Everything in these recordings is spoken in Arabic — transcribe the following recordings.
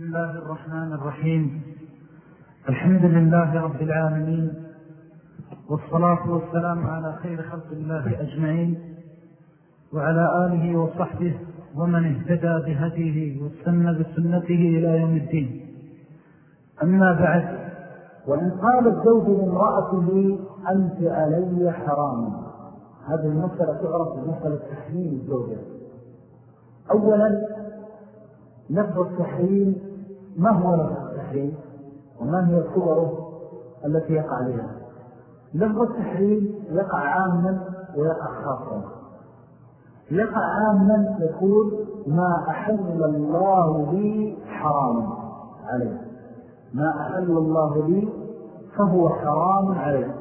بسم الله الرحمن الرحيم. الحمد لله رب العالمين والصلاة والسلام على خير خلق الله أجمعين وعلى آله وصحبه ومن اهتدى بهديه واستنى بسنته إلى يوم الدين. أما بعد وإن قال الزوج لامرأته أنت علي حرام. هذه المسألة تعرف بمسألة تحريم الزوجة. أولا لفظ التحريم ما هو التحريم وما هي صوره التي يقع بها لفظ التحريم يقع عاما ويقع خاصا. يقع عاما يقول ما أحل الله لي حرام عليه. ما أحل الله لي فهو حرام عليه.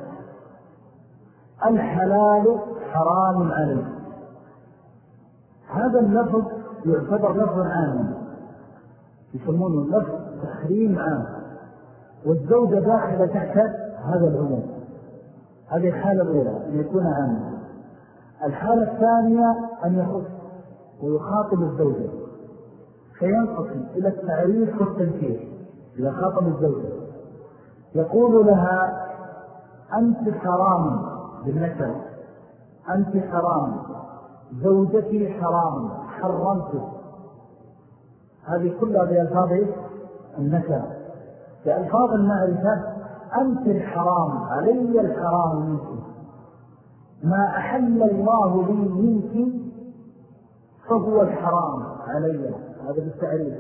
الحلال حرام عليه. هذا اللفظ يعتبر لفظ عام يسمونه اللفظ تحريم عام والزوجة داخلة تحت هذا العموم. هذه الحالة الأولى أن يكون عاما الحالة الثانية أن يخص ويخاطب الزوجة. فينقسم إلى التعريف والتنكير إذا خاطب الزوجة. يقول لها أنت حرام بالنسبة أنت حرام. زوجتي حرام حرمتك. هذه كلها بألفاظ النكر بألفاظ المعرفة أنت الحرام علي الحرام منك. ما أحل الله لي منك فهو الحرام علي. هذا بالتعريف.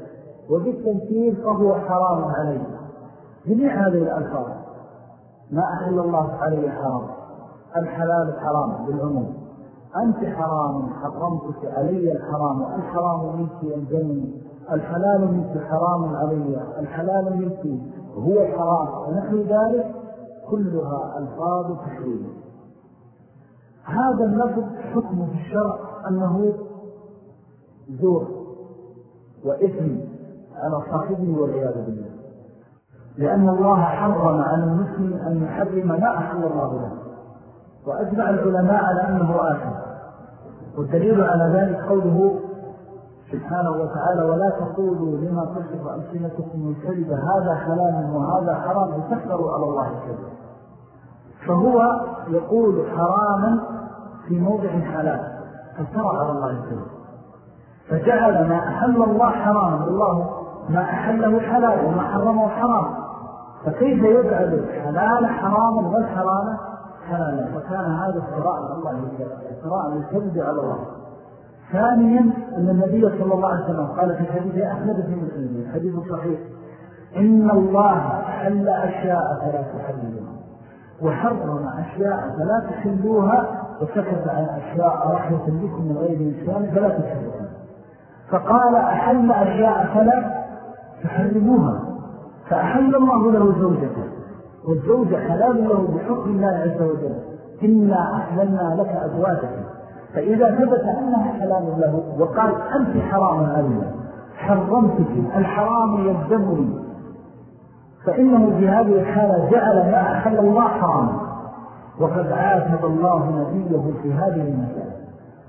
وبالتنكير فهو حرام علي. جميع هذه الألفاظ. ما أحل الله علي حرام. الحلال حرام بالعموم. أنت حرام حرمتك علي الحرام. الحرام منك ينجمني الحلال منك حرام علي الحلال منك هو حرام. ونحن ذلك كلها ألفاظ تحريم. هذا اللفظ حكم في الشرع أنه زور وإثم على صاحبه والعياذ بالله. لأن الله حرم على المسلم أن يحرم ما أحل الله له. وأجمع العلماء على أنه آثم. والدليل على ذلك قوله سبحانه وتعالى ولا تقولوا لما تصف ألسنتكم الكذب هذا حلال وهذا حرام لتكبروا على الله الكذب. فهو يقول حراما في موضع حلال فترى على الله الكذب. فجعل ما أحل الله حراما والله ما أحله حلال وما حرمه حرام. فكيف يجعل الحلال حراما والحرام حلالا؟ فكان هذا افتراء على الله افتراء الكذب على الله. ثانيا أن النبي صلى الله عليه وسلم قال في حديث أحمد بن مسلم حديث صحيح. إن الله حل أشياء فلا تحللها وحرم أشياء فلا تحلوها وسكت عن أشياء رحمة بكم من غير إنسان فلا تحلوها. فقال أحل أشياء فلا تحرموها فأحل الله له زوجته والزوجة حلال له بحكم الله عز وجل. إنا أحللنا لك أزواجك. فإذا ثبت أنها حلال له وقال أنت حرام عليها حرمتك الحرام يلزمني فإنه في هذه الحالة جعل ما أحل الله حراما. وقد عاتب الله نبيه في هذه المسألة.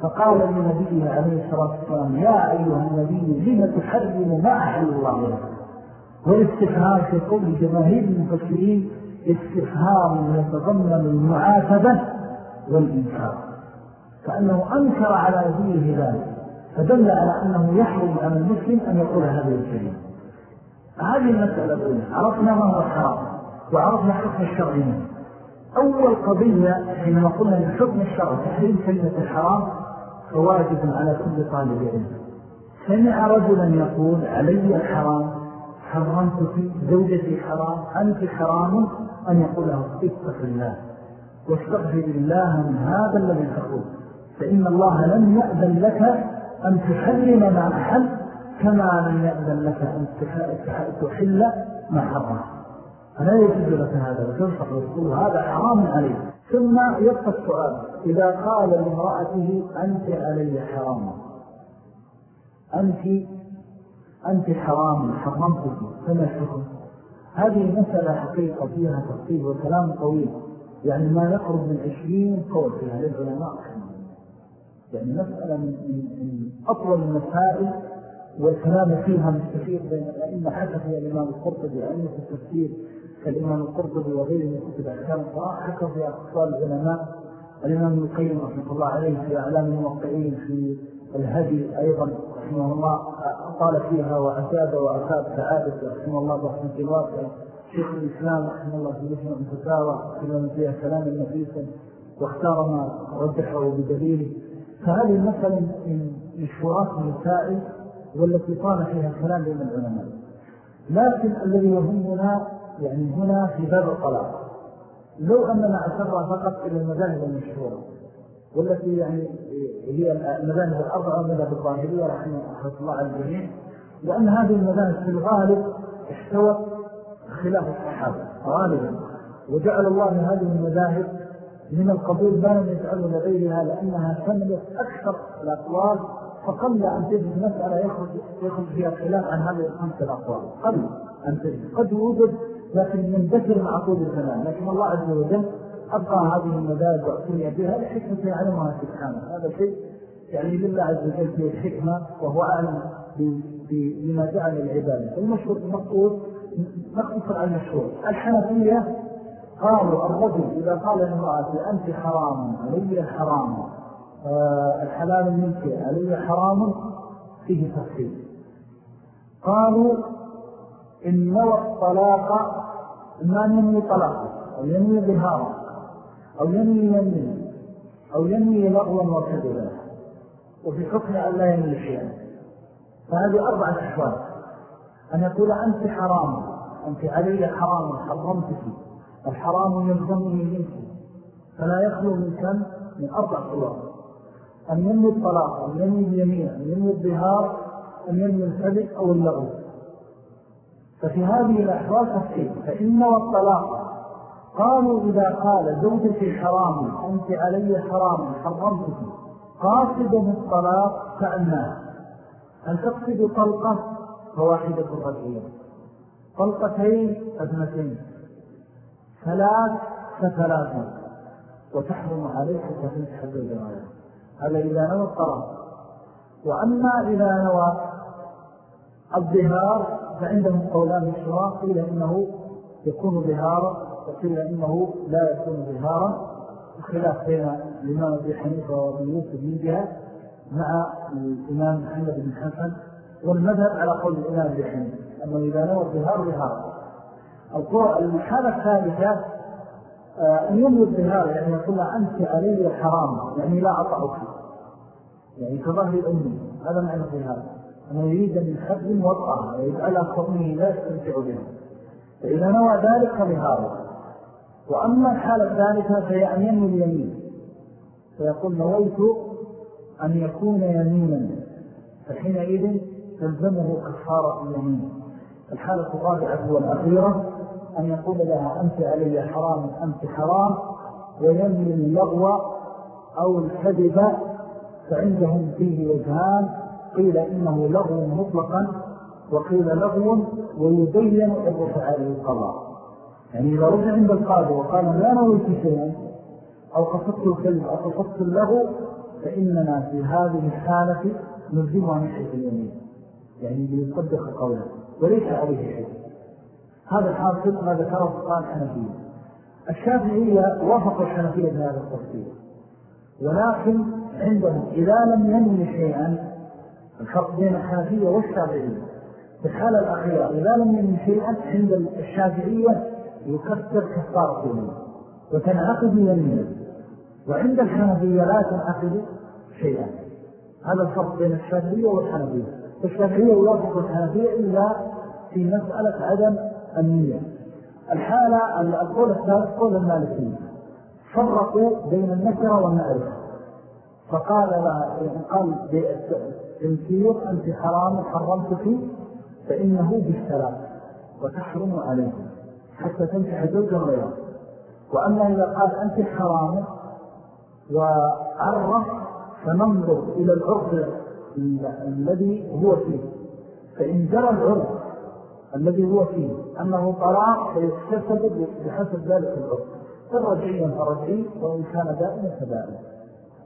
فقال لنبيه عليه الصلاة والسلام يا أيها النبي لم تحرم ما أحل الله لك؟ والاستفهام في قول جماهير المفسرين استفهام يتضمن المعاتبة والإنكار. كأنه أنكر على نبيه ذلك فدل على أنه يحرم على المسلم أن يقول هذه الكلمة. هذه المسألة الأولى عرفنا ما هو الحرام وعرفنا حكم الشرع منه. أول قضية حينما قلنا من الشرع تحريم كلمة الحرام فواجب على كل طالب علم. سمع رجلا يقول علي الحرام حرمتك زوجتي حرام أنت حرام أن يقول له اتق الله واستغفر الله من هذا الذي تقول. فإن الله لم يأذن لك أن تحرم ما أحل كما لم يأذن لك أن تحل ما حرم. فلا يجب لك هذا وتنصح وتقول هذا حرام عليك ثم يبقى السؤال إذا قال لامرأته أنت علي حرام. أنت أنت حرام حرمتك فما الحكم؟ هذه مسألة حقيقة فيها تفصيل وكلام طويل. يعني ما يقرب من عشرين قول فيها للعلماء. يعني مسألة من, من أطول المسائل والكلام فيها مستفير بين الأئمة. حتى في الإمام القرطبي أئمة التفسير كالإمام القرطبي وغيره من كتب أحكام القرآن حتى في أقصال العلماء. الإمام القيم رحمة الله عليه في أعلام الموقعين في الهدي أيضا رحمه الله أطال فيها وأساد وأساد سعادة رحمه الله برحمة الواسع شيخ الإسلام رحمه الله في مجمع الفتاوى كلما فيها كلام نفيسا واختار ما رجحه بدليله فهذه المسألة من مشهورات المسائل والتي طال فيها الكلام بين العلماء؟ لكن الذي يهمنا يعني هنا في باب الطلاق. لو أننا أسرى فقط إلى المذاهب المشهورة والتي يعني هي المذاهب الأربعة مذهب الظاهرية رحمه الله على الجميع لأن هذه المذاهب في الغالب احتوت خلاف الصحابة غالبا. وجعل الله هذه المذاهب من القبول ما لم يجعله لغيرها لأنها شملت أكثر الأقوال فقل أن تجد مسألة يخرج, يخرج فيها خلاف عن هذه الخمسة الأقوال. قل أن تجد. قد يوجد لكن يندثر مع طول الزمان. لكن الله عز وجل أبقى هذه المدارج وأعطيني بها. لحكمة يعلمها سبحانه. هذا شيء يعني لله عز وجل في الحكمة وهو أعلم بما جعل العبادة. المشهور المقصود نقصر على المشهور الحنفية قالوا الرجل إذا قال للمرأة أنت حرام علي حرام آه، الحلال منك علي حرام فيه تفصيل. قالوا إن نوى الطلاق ما ينوي طلاقه أو ينوي ظهارة أو ينوي يمين أو ينوي لغوا وكذبا. وفي حكم أن لا ينوي شيئا. فهذه أربعة أحوال. أن يقول أنت حرام أنت علي حرام حرمتك. الحرام يلزمني منك فلا يخلو من كم من أربع صور أن ينوي الطلاق أن ينوي اليمين أن ينوي الظهار أن ينوي الكذب أو اللغو. ففي هذه الأحوال تفصيل. فإن والطلاق قالوا إذا قال زوجتي حرام أنت علي حرام حرمتك. قاصد الطلاق كأنها هل تقصد طلقة؟ فواحدة الرجعية طلقتين أثنتين ثلاث فثلاثة وتحرم عليك فتنسحب الجوائر هذا إذا نوى الطلاق وأما إذا نوى الظهار فعندهم قولان الشراء قيل إنه يكون ظهارا وقيل إنه لا يكون ظهارا. الخلاف بين الإمام أبي حنيفة وابن يوسف من جهة مع الإمام محمد بن حسن. والمذهب على قول الإمام أبي حنيفة. أنه إذا نوى الظهار ظهارا الحالة الثالثة آه، أن يملي الظهار يعني يقول أنت علي حرام يعني لا أطعك. يعني كظهر أمي هذا معنى الظهار أنه يريد من حد وضعها ويجعلها كأمه لا يستمتع بها فإذا نوى ذلك فظهاره وأما الحالة الثالثة فهي أن ينوي اليمين. فيقول نويت أن يكون يمينا. فحينئذ تلزمه كفارة اليمين. الحالة الرابعة والأخيرة أن يقول لها أنت علي حرام أنت حرام وينوي اللغو أو الكذب فعندهم فيه وجهان قيل إنه لغو مطلقا وقيل لغو ويبين الرفع عليه القضاء. يعني إذا رجع عند القاضي وقال لا نويت شيئا أو قصدت الكلب أو قصدت اللغو فإننا في هذه الحالة نلزمها من حيث اليمين. يعني ليصدق قوله وليس عليه شيء هذا الحاصل ما ذكره قال حنفية الشافعية وافقوا الحنفية بهذا التفصيل. ولكن عندهم إذا لم ينوي شيئا الفرق بين الحنفية والشافعية. في الحالة الأخيرة إذا لم ينوي شيئا عند الشافعية يكثر كفارة يمين وتنعقد يمين وعند الحنفية لا تنعقد شيئا. هذا الفرق بين الشافعية والحنفية. الشافعية يوافق الحنفية إلا في مسألة عدم النية. الحالة القول الثالث قول المالكية. فرقوا بين النكرة والمعرفة. فقال لها قال تنكير أنت حرام حرمت فيه فإنه بالسلام وتحرم عليه حتى تنكح زوجا غيره. وأما إذا قال أنت حرام وعرف فننظر إلى العرض الذي هو فيه. فإن جرى العرض الذي هو فيه. أنه طلاق فيكتسب بحسب ذلك العرض فرجعيا فرجعي وإن كان دائما فدائما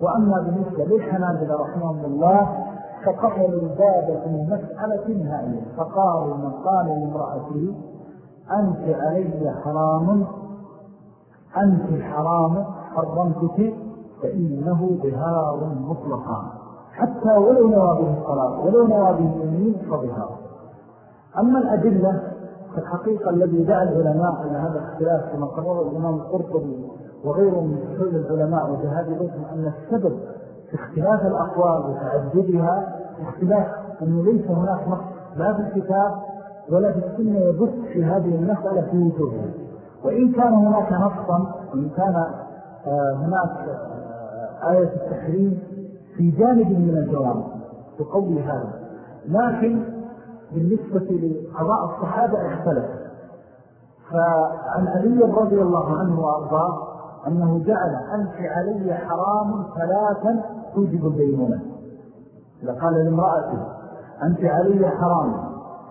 وأما بالنسبة للحنابل رحمهم الله فقفلوا الباب في مسألة هائية فقالوا من قال لامرأته أنت علي حرام أنت حرام حرمتك فإنه بهار مطلقا. حتى ولو نوى به الصلاة ولو نوى به اليمين فبهار. أما الأدلة فالحقيقة الذي دعا العلماء إلى هذا الاختلاف كما قرر الإمام القرطبي وغيره من كل العلماء وجهاد بيتهم أن السبب في اختلاف الأقوال وتعددها اختلاف أنه ليس هناك نص لا في الكتاب ولا في السنة يبث في هذه المسألة في وجودها وإن كان هناك نصا وإن كان آه، هناك آه، آية التحريم في جانب من الجواب تقوي هذا. لكن بالنسبة لقضاء الصحابة اختلف. فعن علي رضي الله عنه وأرضاه أنه جعل أنت علي حرام ثلاثا توجب البينونة إذا قال لامرأته أنت علي حرام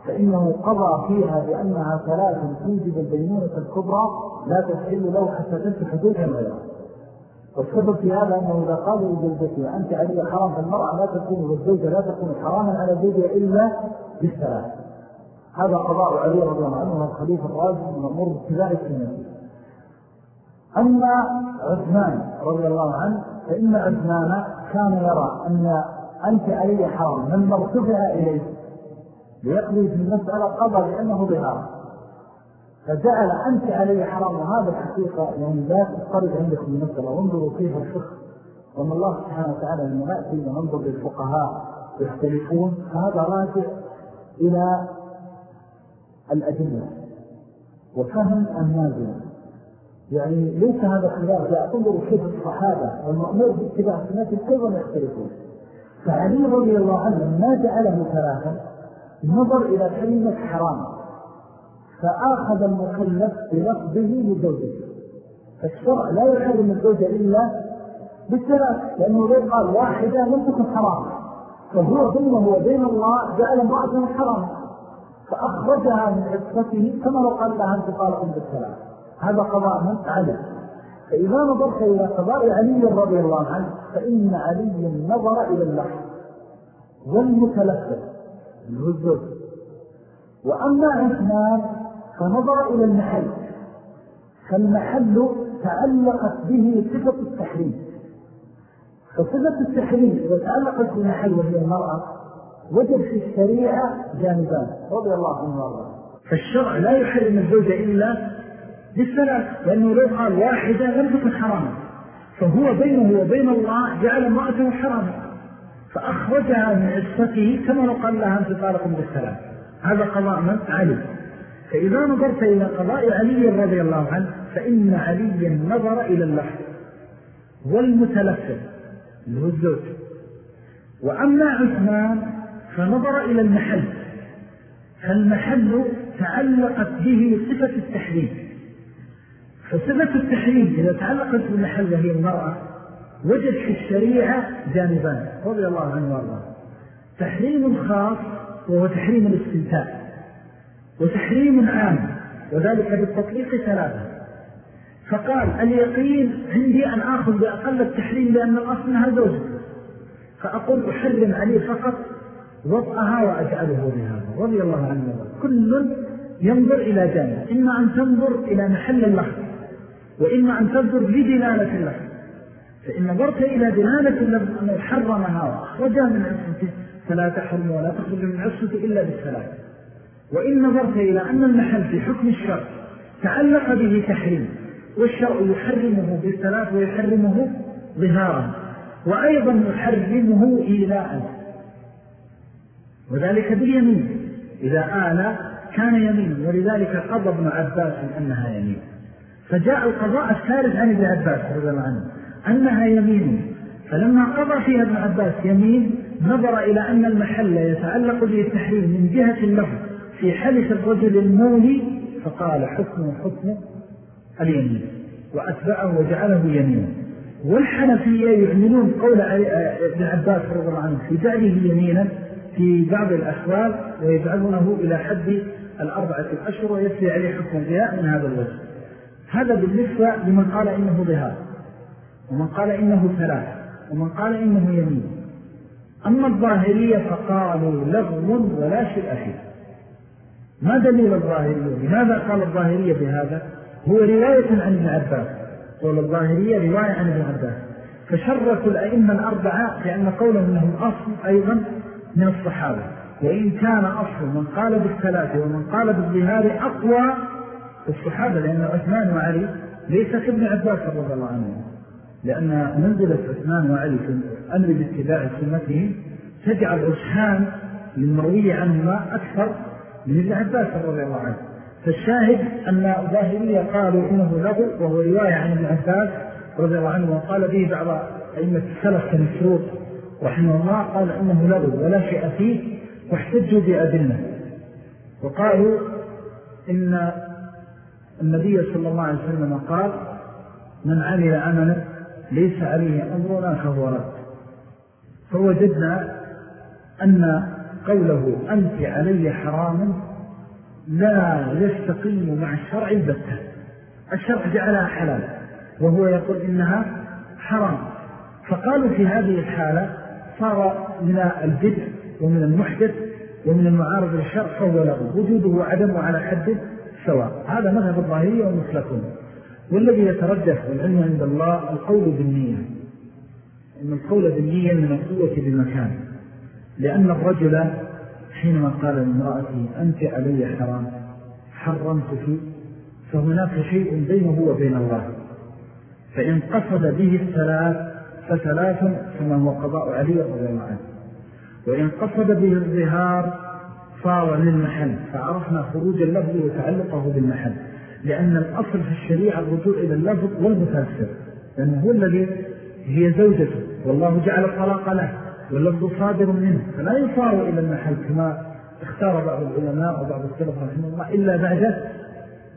فإنه قضى فيها بأنها ثلاث توجب البينونة الكبرى لا تحل له حتى تنسى حدودها غيرها والسبب في هذا أنه إذا قال لزوجته أنت علي حرام فالمرأة لا تكون والزوجة لا تكون حراما على زوجها إلا بالثلاث. هذا قضاء علي رضي الله عنه الخليفة ومر كذلك في نفسه أما عثمان رضي الله عنه فإن عثمان كان يرى أن أنت علي حرام من ارتفع إليه ليقضي في المسألة قضى بأنه بهار فجعل أنت علي حرام. وهذا الحقيقة يعني لا تضطرد عندكم المسألة وانظروا كيف الفقه وما الله سبحانه وتعالى لما نأتي وننظر للفقهاء يختلفون فهذا راجع إلى الأدلة وفهم النازل. يعني ليس هذا خلاف. لا تنظر كيف الصحابة والمأمور باتباع سنة أيضا يختلفون. فعلي رضي الله عنه ما جعله ثلاثا نظر إلى كلمة حرام. فآخذ المكلف بلفظه لزوجته. فالشرع لا يحرم الزوجة إلا بالثلاث لأنه لو قال واحدة لم تكن حرام. فهو بينه وبين الله جعل امرأة حرام فأخرجها من عصفته كما لو قال لها أنت طالق بالثلاث هذا قضاء علي فإذا نظرت إلى قضاء علي رضي الله عنه فإن علي نظر إلى اللي هو الزوج. وأما عثمان فنظر إلى المحل. فالمحل تعلقت به صفة التحريم. فصفة التحريم إذا تعلقت بمحل وهي المرأة وجد في الشريعة جانبان. رضي الله عنه وارضاه. فالشرع لا يحرم الزوجة إلا بالثلاث لأنه لو قال واحدة لم تكن حراما. فهو بينه وبين الله جعل امرأته حراما. فأخرجها من عصته كما لو قال لها أنت طارق بالثلاث. هذا قضاء من؟ علي. فإذا نظرت إلى قضاء علي رضي الله عنه فإن علي نظر إلى اللحظ والمتلفل هو الزوج وأما عثمان فنظر إلى المحل فالمحل تعلقت به صفة التحريم. فصفة التحريم إذا تعلقت بالمحل وهي المرأة وجد في الشريعة جانبان رضي الله عنه وأرضاه. تحريم خاص وهو تحريم الاستمتاع وتحريم عام وذلك بالتطليق ثلاثة. فقال اليقين عندي أن آخذ بأقل التحريم لأن الأصل أنها زوجة فأقول أحرم عليه فقط وضعها وأجعله بهذا. رضي الله عنه كل ينظر إلى جانب إما أن تنظر إلى محل اللحظ وإما أن تنظر لدلالة اللحظ فإن نظرت إلى دلالة اللفظ أنه حرمها وأخرجها من عصمته فلا تحرم ولا تخرج من عصمته إلا بالثلاث وإن نظرت إلى أن المحل في حكم الشرع تعلق به تحريم والشرع يحرمه بالثلاث ويحرمه ظهارا وأيضا يحرمه إيلاء وذلك باليمين إذا آل كان يمين ولذلك قضى ابن عباس أنها يمين. فجاء القضاء الثالث عن ابن عباس رضي الله عنه أنها يمين. فلما قضى فيها ابن عباس يمين نظر إلى أن المحل يتعلق به التحريم من جهة اللفظ. في حلف الرجل المولي فقال حكم حكم اليمين وأتبعه وجعله يمين والحنفية يعملون قول ابن عباس رضي الله عنه في جعله يمينا في بعض الأحوال ويجعلونه إلى حد الأربعة الأشهر ويسري عليه حكم الضياء من هذا الوجه. هذا بالنسبة لمن قال إنه ظهار ومن قال إنه ثلاث ومن قال إنه يمين. أما الظاهرية فقالوا لغو ولا شيء فيه. ما دليل الظاهرية؟ لماذا قال الظاهرية بهذا؟ هو رواية عن ابن عباس. قول الظاهرية رواية عن ابن عباس. فشركوا الأئمة الأربعة لأن قولهم لهم أصل أيضا من الصحابة. وإن كان أصل من قال بالثلاثة ومن قال بالظهار أقوى الصحابة لأن عثمان وعلي ليس كابن عباس رضي الله عنه. لأن منزلة عثمان وعلي في الأمر باتباع سنته تجعل عشان للمروية عنهما أكثر من ابن عباس رضي الله عنه. فالشاهد أن الظاهرية قالوا إنه لغو وهو رواية عن ابن عباس رضي الله عنه وقال به بعض أئمة السلف كمسروق رحمه الله قال إنه لغو ولا شيء فيه واحتجوا بأدلة. وقالوا إن النبي صلى الله عليه وسلم قال من عمل عملا ليس عليه أمرنا فهو رد. فوجدنا أن قوله أنت علي حرام لا يستقيم مع الشرع البتة. الشرع جعلها حلال وهو يقول إنها حرام. فقالوا في هذه الحالة صار من البدع ومن المحدث ومن المعارض للشرع فهو وجوده وعدمه على حد سواء هذا مذهب الظاهرية ومثلكم والذي يترجح والعلم عند الله القول بالنية إن القول بالنية من القوة بمكان. لأن الرجل حينما قال لامرأته أنت علي حرام حرمتك فهناك شيء بينه وبين الله. فإن قصد به الثلاث فثلاث كما هو قضاء علي رضي الله عنه. وإن قصد به الظهار صار للمحل. فعرفنا خروج اللفظ وتعلقه بالمحل. لأن الأصل في الشريعة الرجوع إلى اللفظ والمتأثر. لأنه هو الذي هي زوجته والله جعل الطلاق له. واللفظ صادر منه فلا يصار إلى المحل كما اختار بعض العلماء وبعض السلف رحمه الله إلا بعد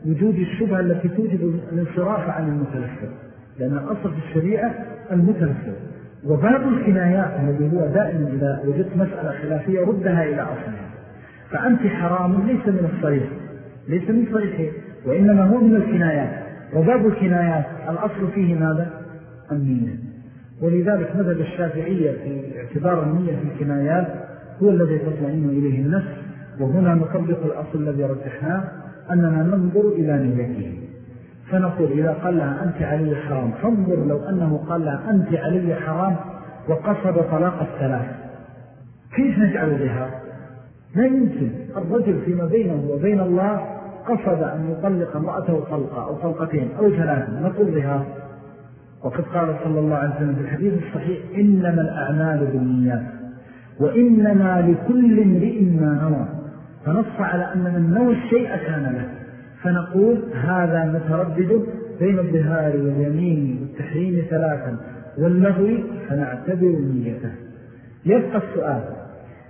وجود الشبهة التي توجد الانصراف عن المتلفظ لأن الأصل في الشريعة المتلفظ وباب الكنايات الذي هو دائما إذا وجدت مسألة خلافية ردها إلى أصلها. فأنت حرام ليس من الصريح ليس من صريحه وإنما هو من الكنايات. وباب الكنايات الأصل فيه ماذا؟ النية. ولذلك مذهب الشافعية في اعتبار النية في الكنايات هو الذي تطمئن إليه النفس وهنا نطبق الأصل الذي رجحناه أننا ننظر إلى نيته. فنقول إذا قال لها أنت علي حرام فانظر لو أنه قال لها أنت علي حرام وقصد طلاق الثلاث. كيف نجعل بها؟ لا يمكن. الرجل فيما بينه وبين الله قصد أن يطلق امرأته طلقة أو طلقتين أو ثلاثة نقول بها وقد قال صلى الله عليه وسلم في الحديث الصحيح إنما الأعمال بالنيات وإنما لكل امرئ ما نوى فنص على أن من نوى الشيء كان له فنقول هذا متردد بين الظهار واليمين والتحريم ثلاثا واللغو فنعتبر نيته. يبقى السؤال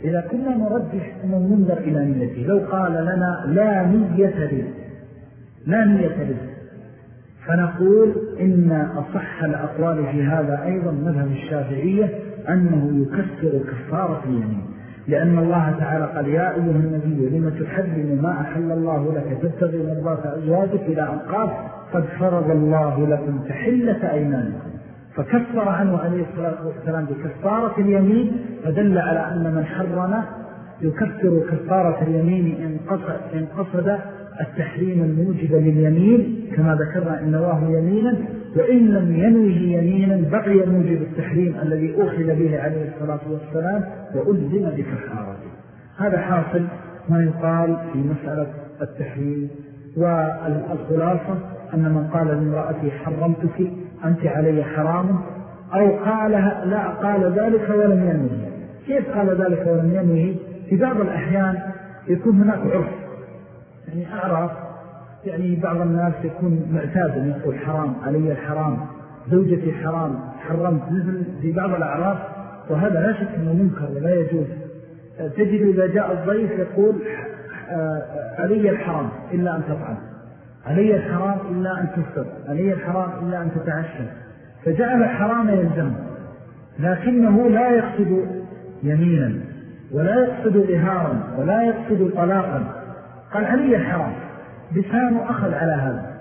إذا كنا نرجح أنه ننظر إلى نيته لو قال لنا لا نية لي لا نية لي فنقول إن أصح الأقوال في هذا أيضا مذهب الشافعية أنه يكسر كفارة اليمين. لأن الله تعالى قال يا أيها النبي لما تحرم ما أحل الله لك؟ تبتغي مرضات أزواجك إلى أن قال قد فرض الله لكم تحلة أيمانكم. فكفر عنه عليه الصلاة والسلام بكفارة اليمين فدل على أن من حرم يكفر كفارة اليمين إن قصد التحريم الموجب لليمين كما ذكرنا إن نواه يمينا وإن لم ينوه يمينا بقي موجب التحريم الذي أخذ به عليه الصلاة والسلام وألزم بكفارته هذا حاصل ما يقال في مسألة التحريم والخلاصة أن من قال لامرأتي حرمتك أنت علي حرام أو قال لا قال ذلك ولم ينوه. كيف قال ذلك ولم ينوه؟ في بعض الأحيان يكون هناك عرف. يعني أعرف يعني بعض الناس يكون معتاد أن يقول حرام علي الحرام زوجتي حرام حرمت مثل في بعض الأعراف وهذا لا شك أنه منكر ولا يجوز. تجد إذا جاء الضيف يقول علي الحرام إلا أن تطعم. علي الحرام إلا أن تفطر. علي الحرام إلا أن تتعشى. فجعل الحرام يلزم. لكنه لا يقصد يمينا ولا يقصد إهارا ولا يقصد طلاقا. قال علي الحرام لسانه أخذ على هذا.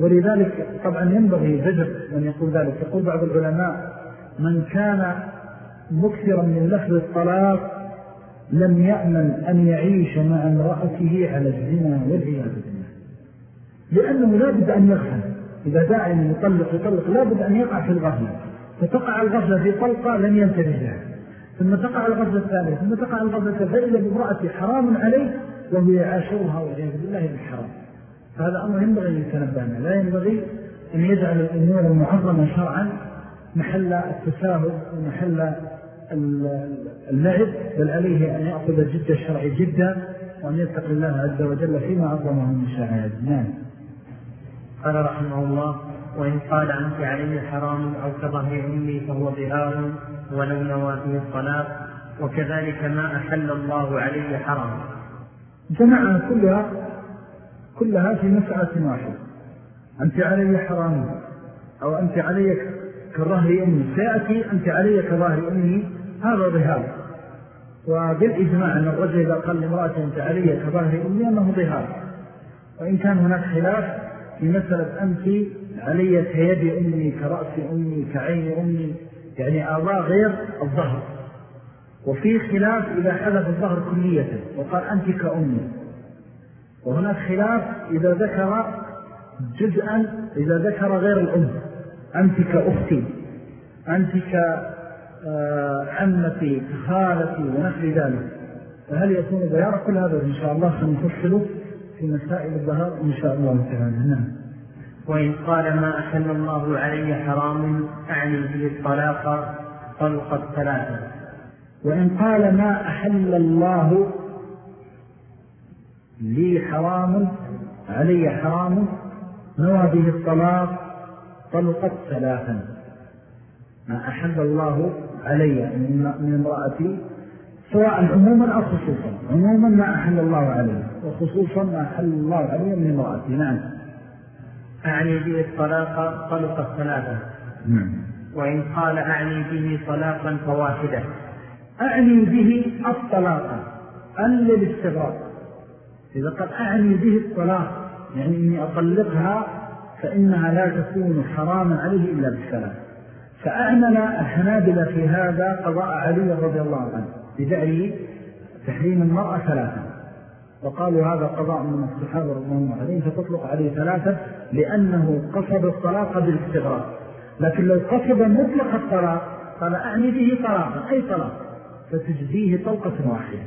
ولذلك طبعا ينبغي زجر من يقول ذلك. يقول بعض العلماء من كان مكثرا من لفظ الطلاق لم يأمن أن يعيش مع امرأته على الزنا والعياذ بالله. لأنه لا بد أن يغفل. إذا دائما يطلق يطلق. لا بد أن يقع في الغفلة. فتقع الغفلة في طلقة لن ينتبه لها. ثم تقع الغفلة الثانية ثم تقع الغفلة الثالثة بامرأة حرام عليه وهو يعاشرها والعياذ بالله بالحرام فهذا أمر ينبغي أن يتنبهنا لا ينبغي أن يجعل الأمور المعظمة شرعا محل التساهل ومحل اللعب بل عليه أن يأخذ الجد الشرعي جدا وأن يتق الله عز وجل فيما عظمه من شعائر نعم. قال رحمه الله وإن قال أنت علي حرام أو كظهر أمي فهو ظهار ولو نوى فيه الطلاق وكذلك ما أحل الله علي حرام. جمعها كلها كلها في مسألة واحدة. أنت علي حرام أو أنت علي كظهر أمي. سيأتي أنت علي كظهر أمي. هذا ظهار. وبالإجماع أن الرجل إذا قال لامرأة أنت علي كظهر أمي أنه ظهار. وإن كان هناك خلاف في مسألة أنت علي كيد أمي كرأس أمي كعين أمي يعني أعضاء غير الظهر. وفي خلاف إذا حدث الظهر كلية وقال أنت كأمي. وهناك خلاف إذا ذكر جزءا إذا ذكر غير الأم. أنت كأختي أنت كعمتي كخالتي ونحو ذلك. فهل يكون بيار كل هذا؟ إن شاء الله سنفصله في مسائل الظهر إن شاء الله تعالى. نعم. وإن قال ما أحل الله علي حرام أعني به الطلاق طلقت ثلاثة وإن قال ما أحل الله لي حرام علي حرام نوى به الطلاق طلقت ثلاثا. ما أحل الله علي من امرأتي سواء عموما أو خصوصا. عموما ما أحل الله علي وخصوصا ما أحل الله علي من امرأتي. نعم. أعني به الطلاق طلقت ثلاثا. نعم. وإن قال أعني به طلاقا فواحدة. أعني به الطلاق أن للاستغراق إذا قد أعني به الطلاق يعني إني أطلقها فإنها لا تكون حراما عليه إلا بالسلام فأعمل الحنابلة في هذا قضاء علي رضي الله عنه بجعله تحريم المرأة ثلاثة وقالوا هذا قضاء من الصحابة رضي الله عليه فتطلق عليه ثلاثة لأنه قصد الطلاق بالاستغراق. لكن لو قصد مطلق الطلاق قال أعني به طلاقا أي طلاق؟ فتجزيه طلقة واحدة.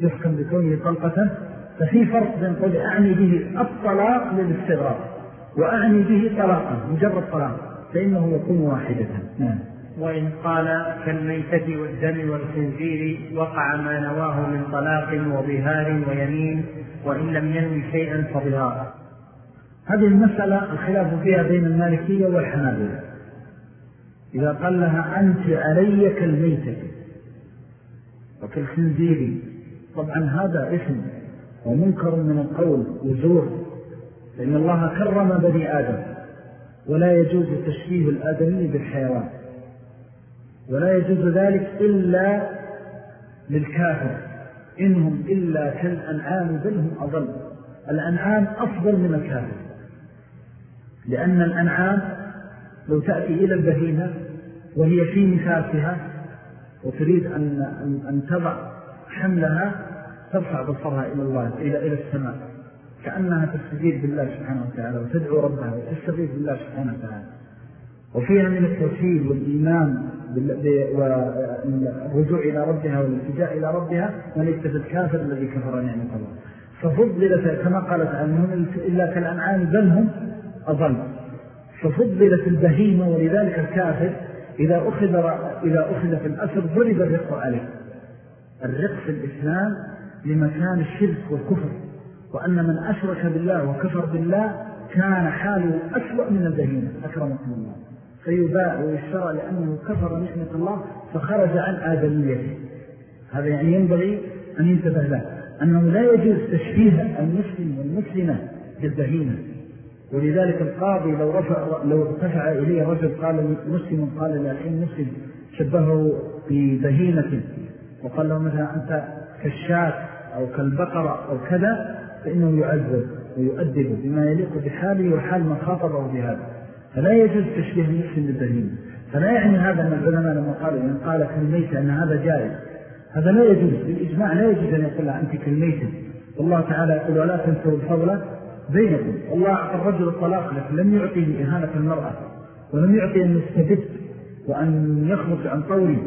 يحكم بكونه طلقة ففي فرق بين قول أعني به الطلاق للاستغراق وأعني به طلاقا مجرد طلاق فإنه يكون واحدة. نعم. وإن قال كالميتة والدم والخنزير وقع ما نواه من طلاق وظهار ويمين وإن لم ينوي شيئا فظهار. هذه المسألة الخلاف فيها بين المالكية والحنابلة. إذا قال لها أنت علي كالميتة. وكالخنزير طبعا هذا اسم ومنكر من القول وزور لأن الله كرم بني آدم ولا يجوز تشبيه الآدمي بالحيوان ولا يجوز ذلك إلا للكافر إنهم إلا كالأنعام بل هم أضل. الأنعام أفضل من الكافر لأن الأنعام لو تأتي إلى البهيمة وهي في نفاسها وتريد أن, أن تضع حملها ترفع بصرها إلى الله إلى, إلى السماء. كأنها تستجيب بالله سبحانه وتعالى وتدعو ربها وتستغيث بالله سبحانه وتعالى. وفيها من التوحيد والإيمان والرجوع إلى ربها والالتجاء إلى ربها وليس الكافر الذي كفر نعمة الله. ففضلت كما قالت عنهم إلا كالأنعام بل هم أظل ففضلت البهيمة ولذلك الكافر إذا أخذ, إذا أخذ في الأسر ضرب الرق عليه. الرق في الإسلام لمكان الشرك والكفر. وأن من أشرك بالله وكفر بالله كان حاله أسوأ من البهيمة. أكرمكم الله. فيباع ويشترى لأنه كفر نعمة الله فخرج عن آدميته. هذا يعني ينبغي أن ينتبه له. أنه لا يجوز تشبيه المسلم والمسلمة بالبهيمة. ولذلك القاضي لو رفع لو ارتفع إليه رجل قال مسلم قال لأخين مسلم شبهه ببهيمة. وقال له مثلا أنت كالشاة أو كالبقرة أو كذا فإنه يعذب ويؤدب بما يليق بحاله وحال من خاطبه بهذا. فلا يجوز تشبيه المسلم بالبهيمة. فلا يعني هذا من العلماء لما قالوا إن قال كالميتة أن هذا جائز. هذا لا يجوز. بالإجماع لا يجوز أن يقول أنت كالميتة والله تعالى يقول ولا تنسوا الفضل بينكم الله أعطى الرجل الطلاق لكن لم يعطيه إهانة المرأة ولم يعطي أن يستبد وأن يخرج عن طوري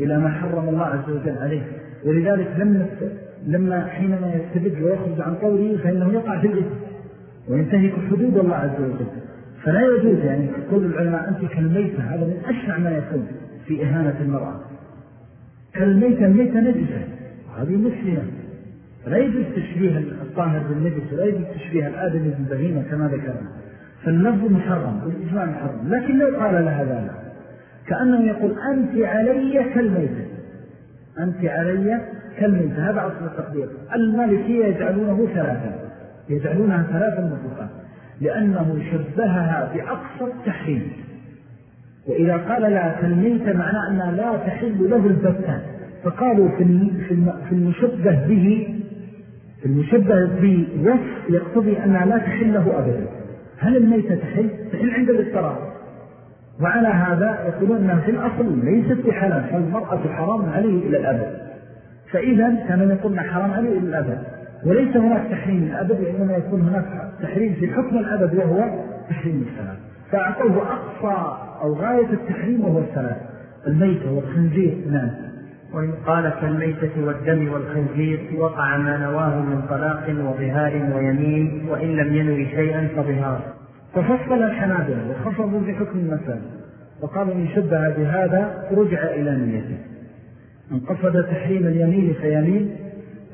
إلى ما حرم الله عز وجل عليه. ولذلك لما, لما حينما يستبد ويخرج عن طوري فإنه يقع في الإثم وينتهك حدود الله عز وجل. فلا يجوز يعني تقول العلماء أنت كالميتة هذا من أشنع ما يكون في إهانة المرأة. كالميتة الميتة نجسة هذه مسلمة لا يجوز تشبيه الطاهر بالنجس ولا يجوز تشبيه الآدم بالبهيمة كما ذكرنا. فاللفظ محرم والإجماع محرم. لكن لو قال لها ذلك كأنه يقول أنت علي كالميتة. أنت علي كالميتة. هذا أصل التقدير. المالكية يجعلونه ثلاثا. يجعلونها ثلاثا مطلقا لأنه شبهها بأقصى التحريم. وإذا قال لا كالميتة معناه أنها لا تحل له البتة. فقالوا في المشبه به المشبه بوصف يقتضي أنها لا تحل له أبدا. هل الميتة تحل؟ تحل عند الاضطرار وعلى هذا يقولون أنها في الأصل ليست بحلال فالمرأة حرام عليه إلى الأبد. فإذا كانوا يقولون حرام عليه إلى الأبد. وليس هناك تحريم الأبد وإنما يكون هناك تحريم في حكم الأبد وهو تحريم السلام. فأعطوه أقصى أو غاية التحريم وهو السلام. الميتة والخنزير نعم. وإن قال كالميتة والدم والخنزير وقع ما نواه من طلاق وظهار ويمين وإن لم ينوي شيئا فظهار. ففصل الحنابلة وخفضوا بحكم المسألة وقالوا إن شبه بهذا رجع إلى نيته. إن قصد تحريم اليمين فيمين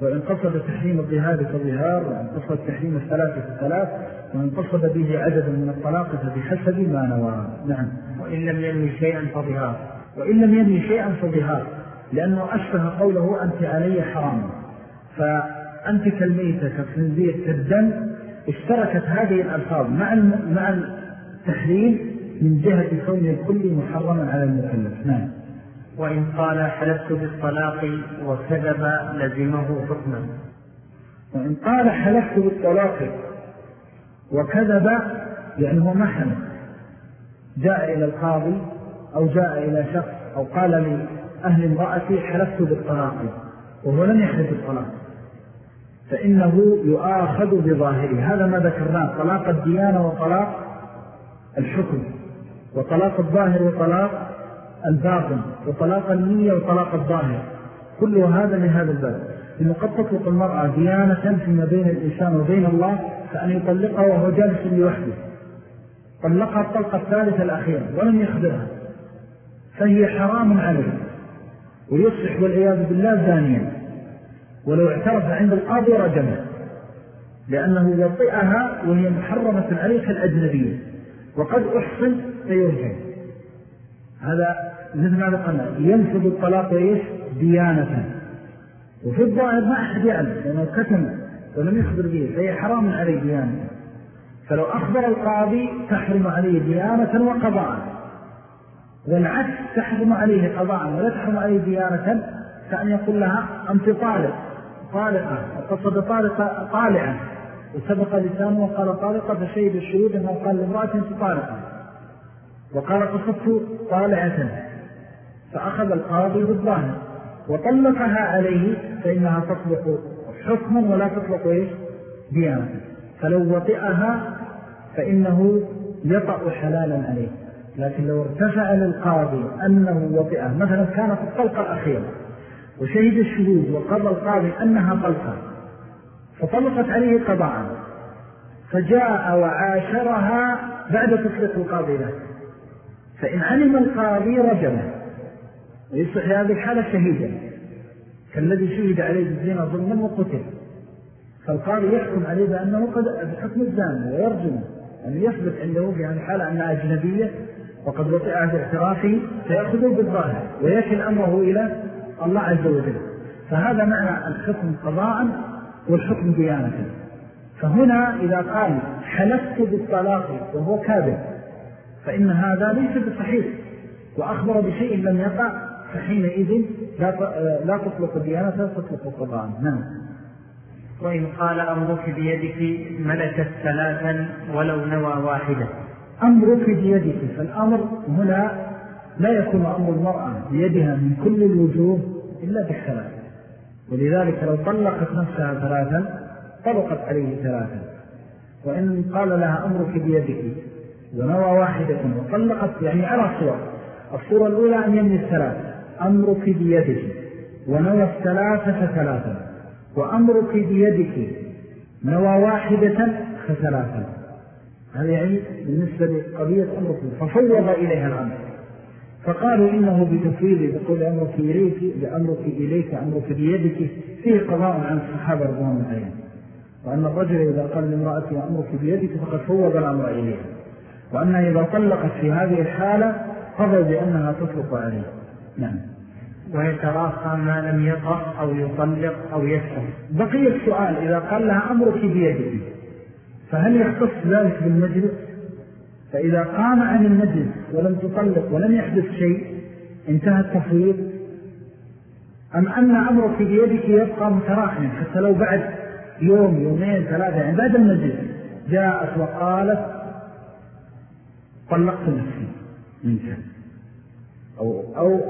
وإن قصد تحريم الظهار فظهار وإن قصد تحريم الثلاث فثلاث وإن قصد به عدد من الطلاق فبحسب ما نوى نعم. وإن لم ينوي شيئا فظهار. وإن لم ينوي شيئا فظهار. لأنه أشبه قوله أنت علي حرام. فأنت كالميتة كالخنزير كالدم اشتركت هذه الألفاظ مع مع التحريم من جهة كون الكل محرما على المكلف. نعم. وإن قال حلفت بالطلاق وكذب لزمه حكما. وإن قال حلفت بالطلاق وكذب يعني هو محن جاء إلى القاضي أو جاء إلى شخص أو قال لي أهل امرأتي حلفت بالطلاق وهو لم يحلف بالطلاق. فإنه يؤاخذ بظاهره. هذا ما ذكرناه طلاق الديانة وطلاق الحكم وطلاق الظاهر وطلاق الباطن وطلاق النية وطلاق الظاهر. كل هذا من هذا الباب. إنه قد تطلق المرأة ديانة فيما بين الإنسان وبين الله فأن يطلقها وهو جالس لوحده. طلقها الطلقة الثالثة الأخيرة ولم يخبرها فهي حرام عليه. ويصبح والعياذ بالله زانيا. ولو اعترف عند القاضي رجمه لأنه وطئها وهي محرمة عليه كالأجنبية وقد أحصل فيرجم هذا مثل ما ذكرنا ينفذ الطلاق إيش؟ ديانة. وفي الظاهر ما أحد يعلم لأنه كتم ولم يخبر به فهي حرام عليه ديانة. فلو أخبر القاضي تحرم عليه ديانة وقضاء. والعكس تحرم عليه قضاء ولا تحرم عليه ديانة كأن يقول لها أنت طالق. طالقة وقصد طالقة طالعة وسبق لسانه وقال طالقة فشيد الشهود أنه قال لامرأة أنت طالقة. وقال قصدت طالعة. فأخذ القاضي بالظاهر. وطلقها عليه فإنها تطلق حكما ولا تطلق إيش؟ ديانة. فلو وطئها فإنه يطأ حلالا عليه. لكن لو ارتفع للقاضي أنه وطئها مثلا كانت الطلقة الأخيرة وشهد الشهود وقضى القاضي أنها طلقة فطلقت عليه قضاء فجاء وعاشرها بعد تطلق القاضي له. فإن علم القاضي رجمه ويصبح هذه الحالة شهيدا. كالذي شهد عليه بالزنا ظلما وقتل. فالقاضي يحكم عليه بأنه قد بحكم الزاني ويرجمه أن يثبت عنده في هذه الحالة أنها أجنبية وقد وطئها في اعترافه فيأخذه بالظاهر ويكل أمره إلى الله عز وجل. فهذا معنى الحكم قضاء والحكم ديانة. فهنا إذا قال حلفت بالطلاق وهو كاذب فإن هذا ليس بصحيح وأخبر بشيء لم يقع فحينئذ لا لا تطلق ديانة تطلق قضاء. نعم. وإن قال أمرك بيدك ملكت ثلاثا ولو نوى واحدة. أمرك بيدك. فالأمر هنا لا يكون أمر المرأة بيدها من كل الوجوه إلا بالثلاث ولذلك لو طلقت نفسها ثلاثا طلقت عليه ثلاثا. وإن قال لها أمرك بيدك ونوى واحدة وطلقت يعني على صور الصورة الأولى أن يمني الثلاث. أمرك بيدك ونوى الثلاثة ثلاثا. وأمرك بيدك نوى واحدة فثلاثا. هذا يعني؟ بالنسبة لقضية أمرك ففوض إليها الأمر. فقالوا إنه بتفويض يقول أمرك إليك لأمرك إليك أمرك بيدك. فيه قضاء عن الصحابة رضوان العين وأن الرجل إذا قال لامرأتي أمرك بيدك فقد فوض الأمر إليها. وأنها إذا طلقت في هذه الحالة قضوا بأنها تطلق عليه. نعم. ويتراخى ما لم يقع أو يطلق أو يسر بقي السؤال إذا قال لها أمرك بيدك فهل يختص ذلك بالمجلس؟ فإذا قام عن المجلس ولم تطلق ولم يحدث شيء انتهى التفويض؟ أم أن أمرك بيدك يبقى متراخيا حتى لو بعد يوم يومين ثلاثة؟ يعني بعد المجلس جاءت وقالت طلقت نفسي منك أو, أو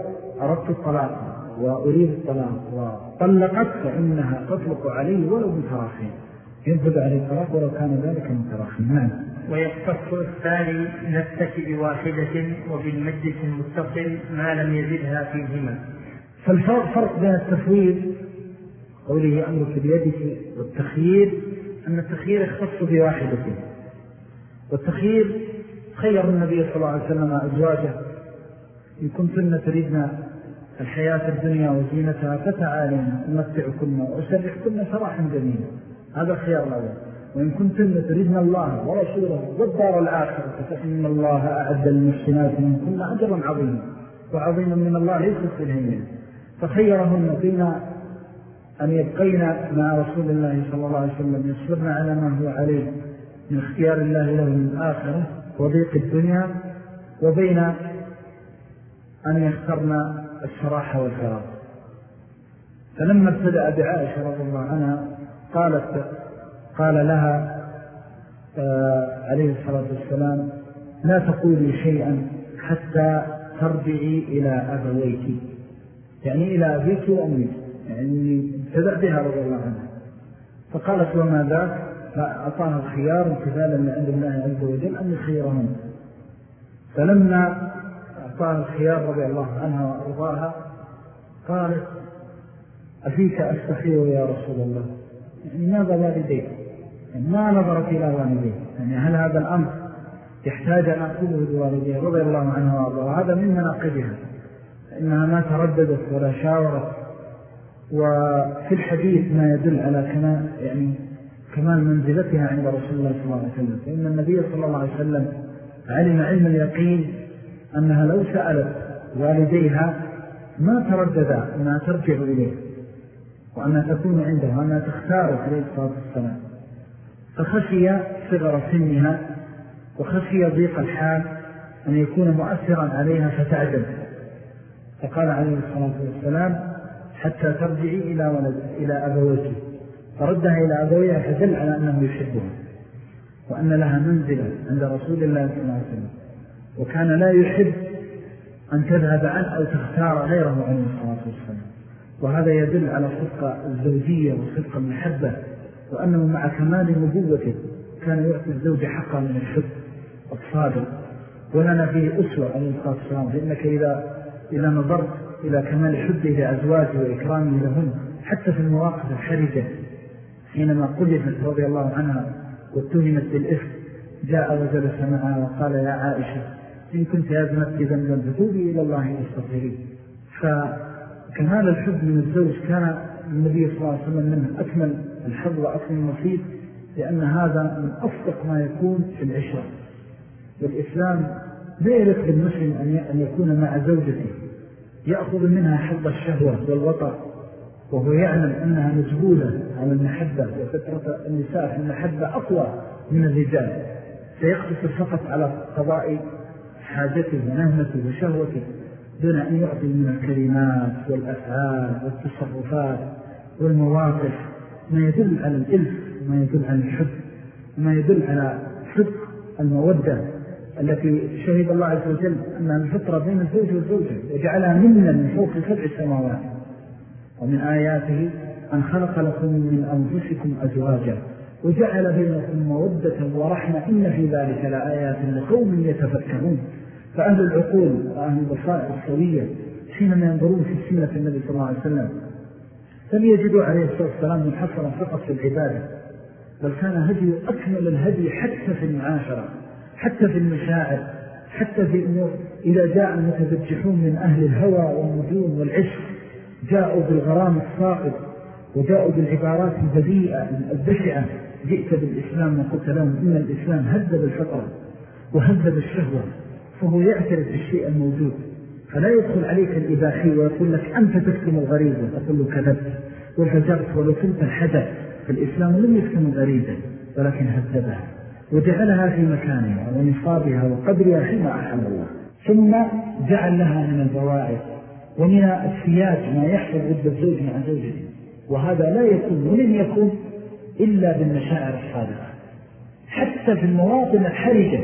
أردت الطلاق وأريد الطلاق وطلقت فإنها تطلق عليه ولو بتراخين ينفذ عليه الطلاق ولو كان ذلك متراخين نعم. ويختص الثاني نفسك بواحدة وبالمجلس المتصل ما لم يزدها فيهما. فالفرق فرق بين التفويض قوله أمرك بيدك والتخيير أن التخيير يختص بواحدة. والتخيير خير النبي صلى الله عليه وسلم أزواجه. إن كنتن تريدنا الحياة الدنيا وزينتها فتعالين أمتعكن وأسرحكن سراحا جميلا. هذا الخيار الأول. وإن كنتن تريدن الله ورسوله والدار الآخرة فإن الله أعد المحسنات من كل أجرا عظيما. وعظيما من الله ليس في الهيئة فخيرهن بما أن يبقين مع رسول الله صلى الله عليه وسلم يصبرن على ما هو عليه من اختيار الله له من الآخرة وضيق الدنيا وبين أن يخترن الصراحة والفراغ. فلما ابتدأ بعائشة رضي الله عنها قالت قال لها آه عليه الصلاة والسلام لا تقولي شيئا حتى ترجعي إلى أبويك. يعني إلى أبيك وأميك يعني ابتدأ بها رضي الله عنها. فقالت وما ذاك؟ فأعطاها الخيار امتثالا من عند الله عز وجل أن يخيرهم فلما أعطاها الخيار رضي الله عنها وأرضاها قالت أفيك أستخير يا رسول الله؟ يعني ماذا والديك يعني ما نظرت إلى والديك؟ يعني هل هذا الأمر يحتاج أن أقوله لوالديه رضي الله عنها وأرضاها وهذا من مناقبها. فإنها ما ترددت ولا شاورت. وفي الحديث ما يدل على كما يعني كمال منزلتها عند رسول الله صلى الله عليه وسلم. فإن النبي صلى الله عليه وسلم علم علم اليقين أنها لو سألت والديها ما ترددا أنها ترجع إليه. وأنها تكون عنده وأنها تختار عليه الصلاة والسلام. فخشي صغر سنها وخشي ضيق الحال أن يكون مؤثرا عليها فتعجب. فقال عليه الصلاة والسلام حتى ترجعي إلى, ولد إلى أبويك. فردها إلى أبويها فدل على أنه يحبها وأن لها منزلة عند رسول الله صلى الله عليه وسلم. وكان لا يحب أن تذهب عنه أو تختار غيره عليه الصلاة والسلام. وهذا يدل على صدق الزوجية وصدق المحبة وأنه مع كمال نبوته كان يعطي الزوجة حقا من الحب الصادق ولنا فيه أسوة عليه الصلاة والسلام لأنك إذا, إذا نظرت إلى كمال حبه لأزواجه وإكرامه لهم حتى في المواقف الحرجة حينما قلفت رضي الله عنها واتهمت بالإفك جاء وجلس معها وقال يا عائشة إن كنت أزمت ذنبا فتوبي إلى الله واستغفريه فكمال الحب من الزوج كان النبي صلى الله عليه وسلم منه أكمل الحظ وأكمل النصيب لأن هذا من أصدق ما يكون في العشرة. والإسلام لا يلك بالمسلم أن يكون مع زوجته يأخذ منها حظ الشهوة والوطر وهو يعلم أنها مجبولة على المحبة وفترة النساء في المحبة أقوى من الرجال. سيقتصر فقط على قضاء حاجته ونهمته وشهوته. دون أن يعطي من الكلمات والأفعال والتصرفات والمواقف ما يدل على الإلف وما يدل على الحب وما يدل على صدق المودة التي شهد الله عز وجل أنها الفطرة بين الزوج والزوجة وجعلها منا من فوق سبع سماوات. ومن آياته أن خلق لكم من أنفسكم أزواجا وجعل بينكم مودة ورحمة إن في ذلك لآيات لقوم يتفكرون. فأهل العقول وأهل البصائر السوية حينما ينظرون في سنة النبي صلى الله عليه وسلم لم يجدوا عليه الصلاة والسلام منحصرا فقط في العبادة بل كان هدي أكمل الهدي حتى في المعاشرة حتى في المشاعر حتى في أمور. إذا جاء المتبجحون من أهل الهوى والنجوم والعشق جاءوا بالغرام الصائب وجاءوا بالعبارات البذيئة البشعة جئت بالإسلام وقلت لهم إن الإسلام هذب الفطرة وهذب الشهوة فهو يعترف بالشيء الموجود فلا يدخل عليك الإباحي ويقول لك أنت تكتم الغريزة تقول له كذبت وفجرت ولو كنت الحدث فالإسلام لم يكتم الغريزة ولكن هذبها وجعلها في مكانها ونصابها وقدرها فيما أحل الله ثم جعل لها من البواعث ومن السياج ما يحصل ضد الزوج مع زوجته وهذا لا يكون ولن يكون إلا بالمشاعر الصادقة حتى في المواطن الحرجة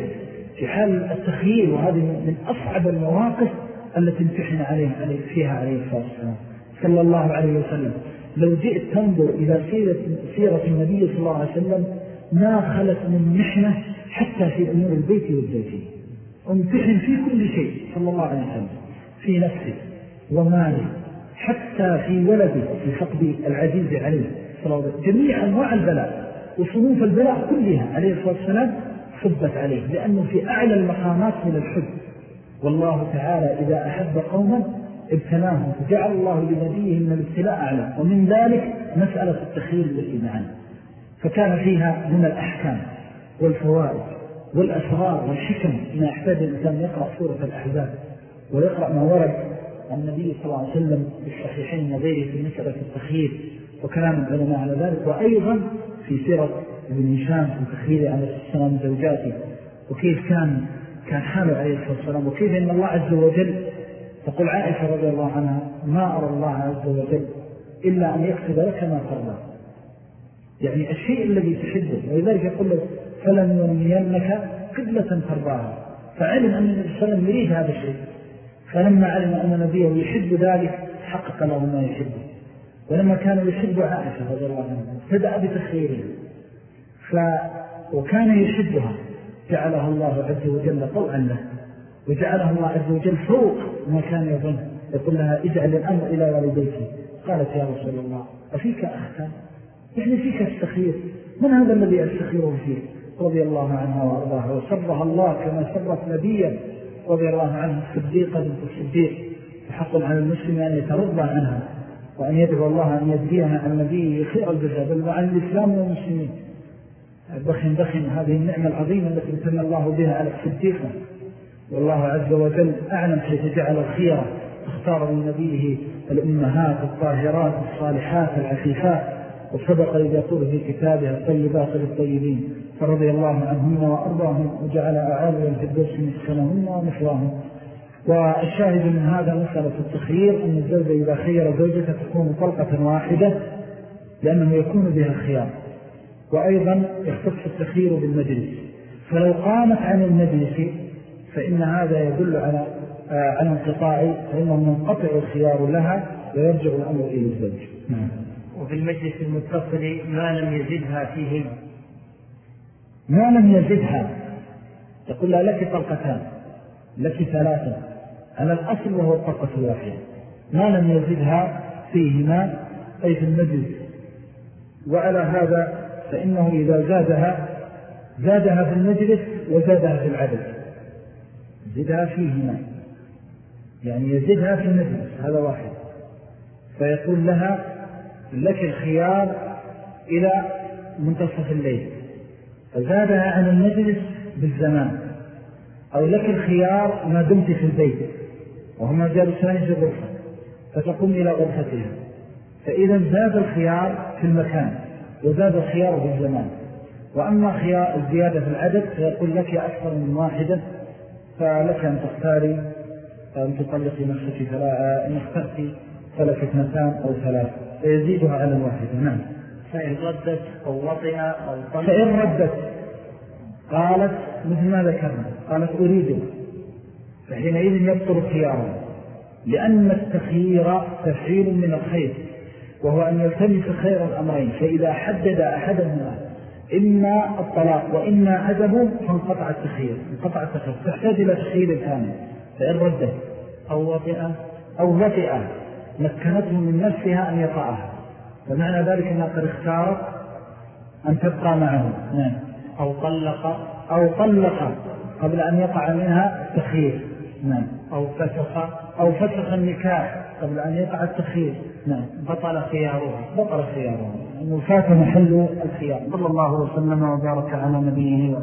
في حال التخيير وهذه من أصعب المواقف التي امتحن عليه فيها عليه الصلاة والسلام. صلى الله عليه وسلم. لو جئت تنظر إلى سيرة, سيرة النبي صلى الله عليه وسلم ما خلت من محنة حتى في أمور البيت والزوجين امتحن في كل شيء صلى الله عليه وسلم. في نفسه وماله. حتى في ولده في فقد العزيز عليه. جميع أنواع البلاء وصنوف البلاء كلها عليه الصلاة والسلام صبت عليه لأنه في أعلى المقامات من الحب. والله تعالى إذا أحب قوما ابتلاهم فجعل الله لنبيه من الابتلاء أعلى ومن ذلك مسألة التخيير التي معنا فكان فيها من الأحكام والفوائد والأسرار والحكم ما يحتاج الإنسان يقرأ سورة الأحزاب ويقرأ ما ورد عن النبي صلى الله عليه وسلم في الصحيحين وغيره في مسألة التخيير وكلام العلماء على ذلك وأيضا في سيرة ابن هشام في تخيير على السلام زوجاته وكيف كان كان حاله عليه الصلاة والسلام وكيف إن الله عز وجل تقول عائشة رضي الله عنها ما أرى الله عز وجل إلا أن يكتب لك ما ترضى. يعني الشيء الذي تحبه ولذلك يقول له فلن ينمينك قبلة ترضاها. فعلم أن النبي صلى الله عليه وسلم يريد هذا الشيء. فلما علم أن نبيه يحب ذلك حقق له ما يحبه. ولما كان يحب عائشة رضي الله عنها ابتدأ بتخييره ف... وكان يحبها. جعلها الله عز وجل طوعا له وجعلها الله عز وجل فوق ما كان يظن. يقول لها اجعل الأمر إلى والديك. قالت يا رسول الله أفيك أختان يعني فيك التخيير من هذا الذي أستخيره فيه؟ رضي الله عنها وأرضاها. وسرها الله كما سرت نبيا. رضي الله عنه الصديقة بنت الصديق. وحق على المسلم أن يترضى عنها وأن يدعو الله أن يدريها عن نبيه خير الجزاء. بل وعن الإسلام والمسلمين. بخن بخن هذه النعمة العظيمة التي امتن الله بها على الصديقة والله عز وجل أعلم حيث جعل الخيرة اختار لنبيه الأمهات الطاهرات الصالحات العفيفات. وصدق إذا يقول في كتابها الطيبات للطيبين. فرضي الله عنهم وأرضاهم وجعل أعالي في الدرس مسكنهم ومثواهم والشاهد من هذا مسألة التخيير أن الزوجة إذا خير زوجته تكون طلقة واحدة لأنه يكون بها الخيار وأيضا يختص التخيير بالمجلس. فلو قامت عن المجلس فإن هذا يدل على آه، على انقطاع فإنه منقطع الخيار لها ويرجع الأمر إلى الزوج. نعم. وفي المجلس المتصل ما لم يزدها فيه ما لم يزدها. تقول لها لك طلقتان لك ثلاثة. على الأصل وهو الطلقة الواحدة. ما لم يزدها فيهما أي في المجلس. وعلى هذا فإنه إذا زادها زادها في المجلس وزادها في العدد. زدها فيهما يعني يزدها في المجلس هذا واحد. فيقول لها لك الخيار إلى منتصف الليل. فزادها عن المجلس بالزمان. أو لك الخيار ما دمت في البيت. وهما جالسان في غرفة. فتقوم إلى غرفتها. فإذا زاد الخيار في المكان. وزاد الخيار في الزمان وأما خيار الزيادة في العدد فيقول لك أكثر من واحدة فلك أن تختاري أن تطلقي نفسك فلا إن اخترتي فلك اثنتان أو ثلاث. فيزيدها على الواحدة نعم. فإن ردت أو وطئ أو طلق. فإن ردت قالت مثل ما ذكرنا قالت أريده فحينئذ يبطل خيارا لأن التخيير تفعيل من الخير. وهو أن يلتمس خير الأمرين فإذا حدد أحدهما إما الطلاق وإما عدمه فانقطع التخيير انقطع التخيير. تحتاج إلى تخيير ثاني فإن رده أو وطئة أو وطئة مكنته من نفسها أن يطعها فمعنى ذلك أنها قد اختارت أن تبقى معه. نعم. أو طلق. أو طلق قبل أن يقع منها التخيير نعم. أو فسخ أو فسخ النكاح قبل أن يقع التخيير. نعم. بطل خيارها بطل خيارها أنه فات محل الخيار. صلى الله وسلم وبارك على نبيه